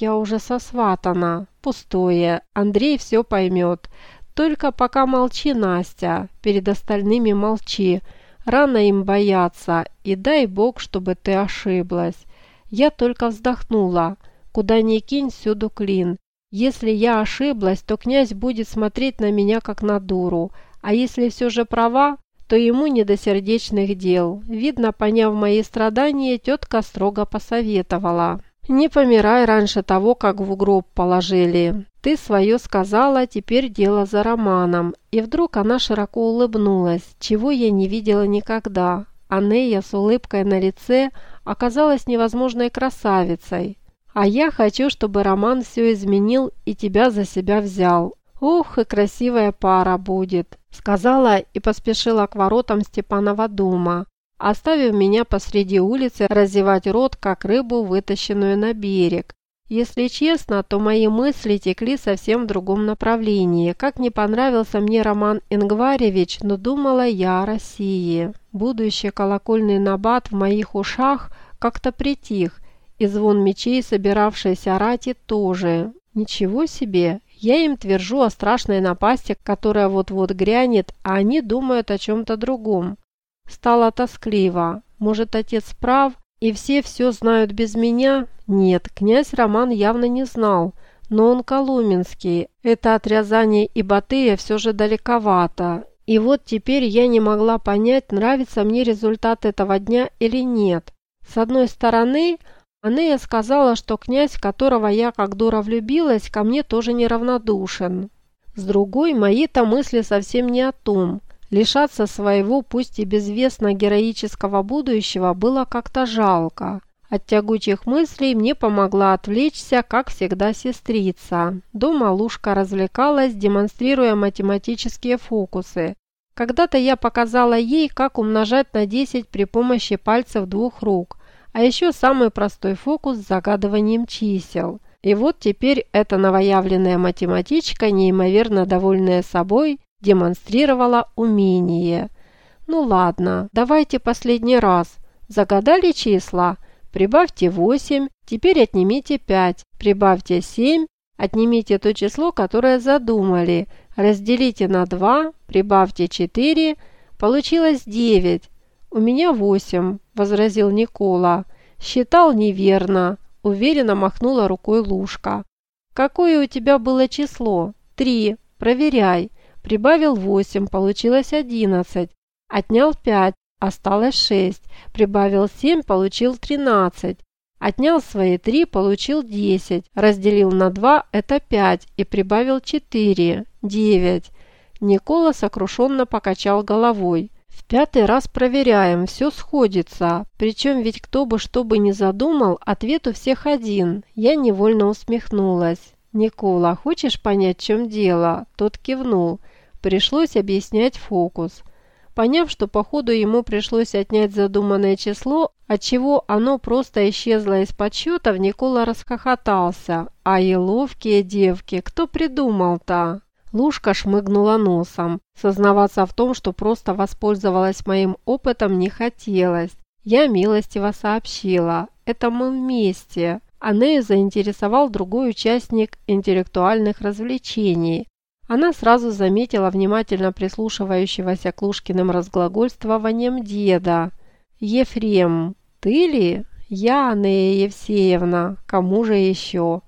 я уже сосватана. Пустое. Андрей все поймет. Только пока молчи, Настя. Перед остальными молчи. Рано им бояться. И дай бог, чтобы ты ошиблась. Я только вздохнула. Куда ни кинь, всюду клин. Если я ошиблась, то князь будет смотреть на меня как на дуру. А если все же права, то ему не до сердечных дел. Видно, поняв мои страдания, тетка строго посоветовала. «Не помирай раньше того, как в гроб положили. Ты свое сказала, теперь дело за Романом». И вдруг она широко улыбнулась, чего я не видела никогда. Анея с улыбкой на лице оказалась невозможной красавицей. «А я хочу, чтобы Роман все изменил и тебя за себя взял. Ух, и красивая пара будет!» Сказала и поспешила к воротам Степанова дома, оставив меня посреди улицы разевать рот, как рыбу, вытащенную на берег. Если честно, то мои мысли текли совсем в другом направлении. Как не понравился мне Роман Ингваревич, но думала я о России. Будущий колокольный набат в моих ушах как-то притих, и звон мечей, собиравшейся рати, тоже. Ничего себе, я им твержу о страшной напасти, которая вот-вот грянет, а они думают о чем-то другом. Стало тоскливо. Может, отец прав, и все все знают без меня? Нет, князь Роман явно не знал, но он коломенский. Это от Рязани и Батыя все же далековато. И вот теперь я не могла понять, нравится мне результат этого дня или нет. С одной стороны, Анея сказала, что князь, которого я как дура влюбилась, ко мне тоже неравнодушен. С другой, мои-то мысли совсем не о том. Лишаться своего, пусть и безвестно героического будущего, было как-то жалко. От тягучих мыслей мне помогла отвлечься, как всегда, сестрица. Дома Лушка развлекалась, демонстрируя математические фокусы. Когда-то я показала ей, как умножать на 10 при помощи пальцев двух рук. А еще самый простой фокус с загадыванием чисел. И вот теперь эта новоявленная математичка, неимоверно довольная собой, демонстрировала умение. Ну ладно, давайте последний раз. Загадали числа? Прибавьте 8, теперь отнимите 5, прибавьте 7, отнимите то число, которое задумали, разделите на 2, прибавьте 4, получилось 9. «У меня восемь», – возразил Никола. «Считал неверно», – уверенно махнула рукой Лушка. «Какое у тебя было число?» «Три. Проверяй». Прибавил восемь, получилось одиннадцать. Отнял пять, осталось шесть. Прибавил семь, получил тринадцать. Отнял свои три, получил десять. Разделил на два, это пять. И прибавил четыре, девять. Никола сокрушенно покачал головой. В пятый раз проверяем, все сходится. Причем ведь кто бы что бы ни задумал, ответ у всех один. Я невольно усмехнулась. «Никола, хочешь понять, в чем дело?» Тот кивнул. Пришлось объяснять фокус. Поняв, что по ходу ему пришлось отнять задуманное число, отчего оно просто исчезло из подсчетов, Никола расхохотался. «А и ловкие девки, кто придумал-то?» Лушка шмыгнула носом. Сознаваться в том, что просто воспользовалась моим опытом, не хотелось. Я милостиво сообщила. Это мы вместе. Анею заинтересовал другой участник интеллектуальных развлечений. Она сразу заметила внимательно прислушивающегося к Лушкиным разглагольствованиям деда. «Ефрем, ты ли?» «Я, Анея Евсеевна. Кому же еще?»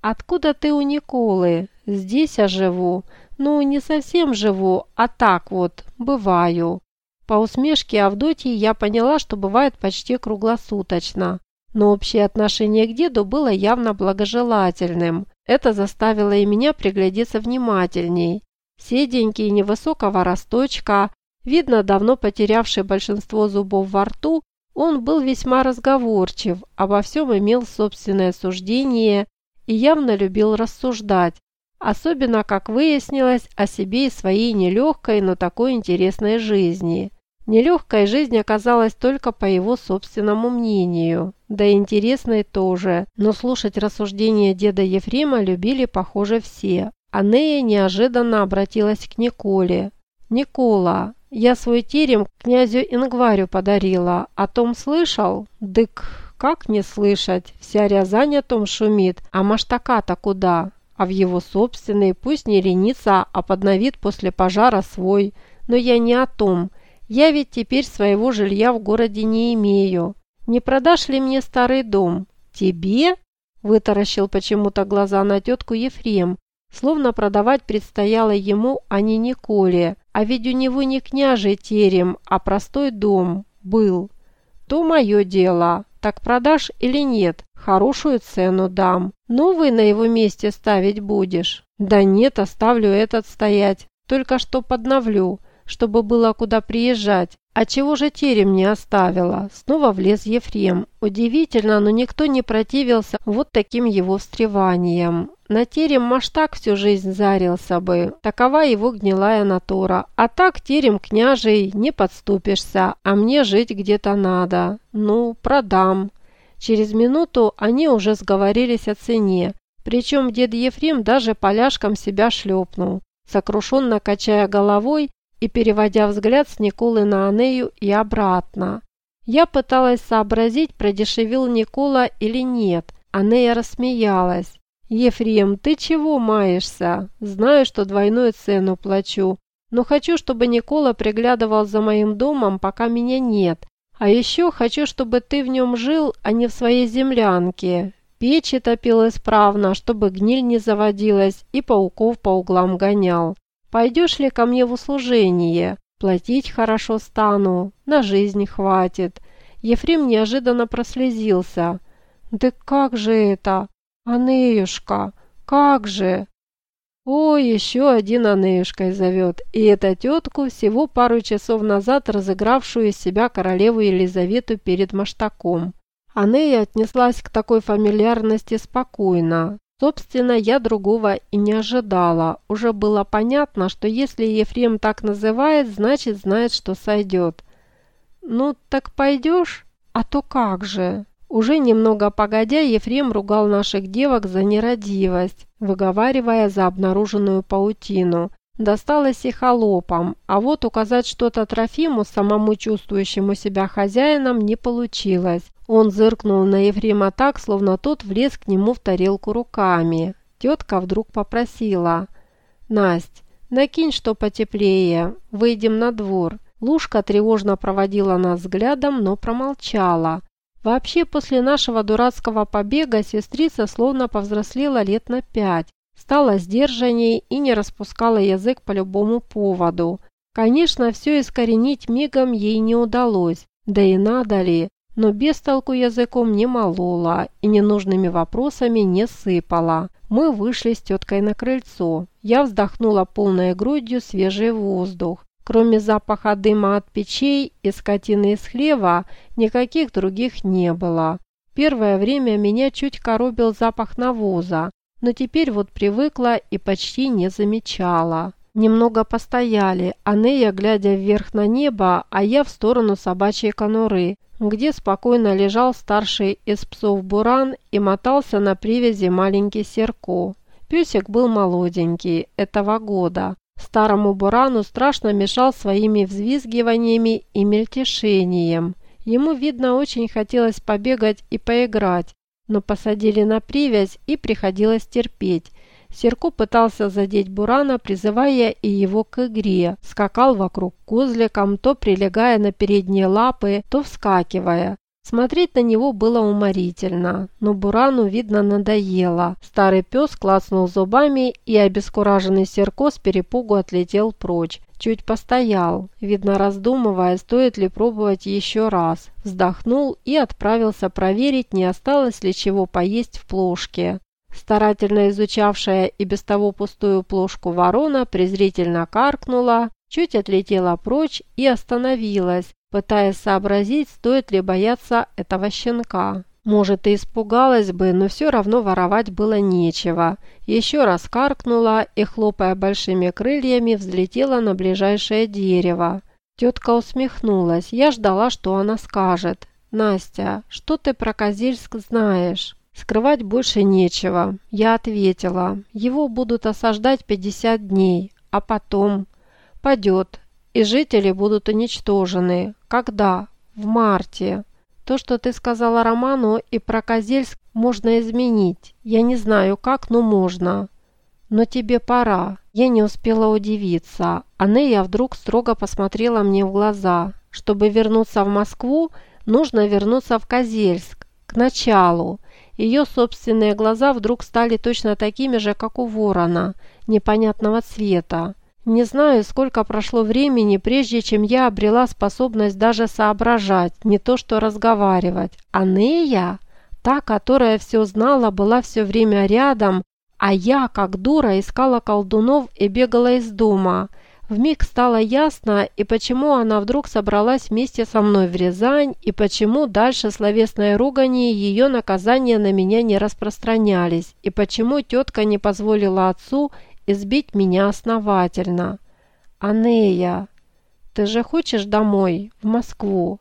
«Откуда ты у Николы?» Здесь я живу. Ну, не совсем живу, а так вот, бываю. По усмешке Авдотьи я поняла, что бывает почти круглосуточно. Но общее отношение к деду было явно благожелательным. Это заставило и меня приглядеться внимательней. Седенький, невысокого росточка, видно, давно потерявший большинство зубов во рту, он был весьма разговорчив, обо всем имел собственное суждение и явно любил рассуждать, Особенно, как выяснилось, о себе и своей нелегкой, но такой интересной жизни. Нелегкой жизнь оказалась только по его собственному мнению, да и интересной тоже, но слушать рассуждения деда Ефрема любили, похоже, все. Анея неожиданно обратилась к Николе. «Никола, я свой терем князю Ингварю подарила. О том слышал? Дык, как не слышать? Вся Рязань о том шумит, а Маштака-то куда? А в его собственный, пусть не ленится, а подновит после пожара свой. Но я не о том. Я ведь теперь своего жилья в городе не имею. Не продашь ли мне старый дом? Тебе? Вытаращил почему-то глаза на тетку Ефрем, словно продавать предстояло ему, а не Николе. А ведь у него не княжий терем, а простой дом был. То мое дело. Так продашь или нет? Хорошую цену дам. Новый на его месте ставить будешь? Да нет, оставлю этот стоять. Только что подновлю, чтобы было куда приезжать. «А чего же терем не оставила?» Снова влез Ефрем. Удивительно, но никто не противился вот таким его встреванием. На терем Маштак всю жизнь зарился бы. Такова его гнилая натура. А так терем княжий, не подступишься, а мне жить где-то надо. Ну, продам. Через минуту они уже сговорились о цене. Причем дед Ефрем даже поляшком себя шлепнул. Сокрушенно качая головой, и переводя взгляд с Николы на Анею и обратно. Я пыталась сообразить, продешевил Никола или нет. Анея рассмеялась. «Ефрем, ты чего маешься? Знаю, что двойную цену плачу, но хочу, чтобы Никола приглядывал за моим домом, пока меня нет. А еще хочу, чтобы ты в нем жил, а не в своей землянке. Печи топил исправно, чтобы гниль не заводилась и пауков по углам гонял. Пойдешь ли ко мне в услужение? Платить хорошо стану, на жизнь хватит». Ефрем неожиданно прослезился. «Да как же это? Анеюшка, как же?» О, еще один Анеюшкой зовет, и это тетку, всего пару часов назад разыгравшую из себя королеву Елизавету перед Маштаком. Анея отнеслась к такой фамильярности спокойно. Собственно, я другого и не ожидала. Уже было понятно, что если Ефрем так называет, значит знает, что сойдет. «Ну, так пойдешь? А то как же?» Уже немного погодя, Ефрем ругал наших девок за нерадивость, выговаривая за обнаруженную паутину. Досталось и холопам, а вот указать что-то Трофиму, самому чувствующему себя хозяином, не получилось. Он зыркнул на Ефрема так, словно тот влез к нему в тарелку руками. Тетка вдруг попросила. «Насть, накинь что потеплее, выйдем на двор». Лушка тревожно проводила нас взглядом, но промолчала. Вообще, после нашего дурацкого побега сестрица словно повзрослела лет на пять стала сдержанней и не распускала язык по любому поводу. Конечно, все искоренить мигом ей не удалось, да и надо ли, но без толку языком не молола и ненужными вопросами не сыпала. Мы вышли с теткой на крыльцо. Я вздохнула полной грудью свежий воздух. Кроме запаха дыма от печей и скотины из хлева, никаких других не было. Первое время меня чуть коробил запах навоза, но теперь вот привыкла и почти не замечала. Немного постояли, Анея глядя вверх на небо, а я в сторону собачьей конуры, где спокойно лежал старший из псов Буран и мотался на привязи маленький Серко. Песик был молоденький, этого года. Старому Бурану страшно мешал своими взвизгиваниями и мельтешением. Ему, видно, очень хотелось побегать и поиграть, но посадили на привязь и приходилось терпеть. Серко пытался задеть Бурана, призывая и его к игре. Скакал вокруг козликом, то прилегая на передние лапы, то вскакивая. Смотреть на него было уморительно, но Бурану, видно, надоело. Старый пес клацнул зубами, и обескураженный Серко с перепугу отлетел прочь. Чуть постоял, видно раздумывая, стоит ли пробовать еще раз. Вздохнул и отправился проверить, не осталось ли чего поесть в плошке. Старательно изучавшая и без того пустую плошку ворона презрительно каркнула, чуть отлетела прочь и остановилась, пытаясь сообразить, стоит ли бояться этого щенка. Может, и испугалась бы, но все равно воровать было нечего. Еще раз каркнула и, хлопая большими крыльями, взлетела на ближайшее дерево. Тетка усмехнулась. Я ждала, что она скажет. «Настя, что ты про Козельск знаешь?» Скрывать больше нечего. Я ответила. Его будут осаждать 50 дней. А потом? Падет. И жители будут уничтожены. Когда? В марте. То, что ты сказала Роману и про Козельск, можно изменить. Я не знаю как, но можно. Но тебе пора. Я не успела удивиться. Анея вдруг строго посмотрела мне в глаза. Чтобы вернуться в Москву, нужно вернуться в Козельск. К началу. Ее собственные глаза вдруг стали точно такими же, как у ворона, непонятного цвета. Не знаю, сколько прошло времени, прежде чем я обрела способность даже соображать, не то что разговаривать. А Нея, та, которая все знала, была все время рядом, а я, как дура, искала колдунов и бегала из дома. Вмиг стало ясно, и почему она вдруг собралась вместе со мной в Рязань, и почему дальше словесной ругани ее наказания на меня не распространялись, и почему тетка не позволила отцу избить меня основательно. «Анея, ты же хочешь домой, в Москву?»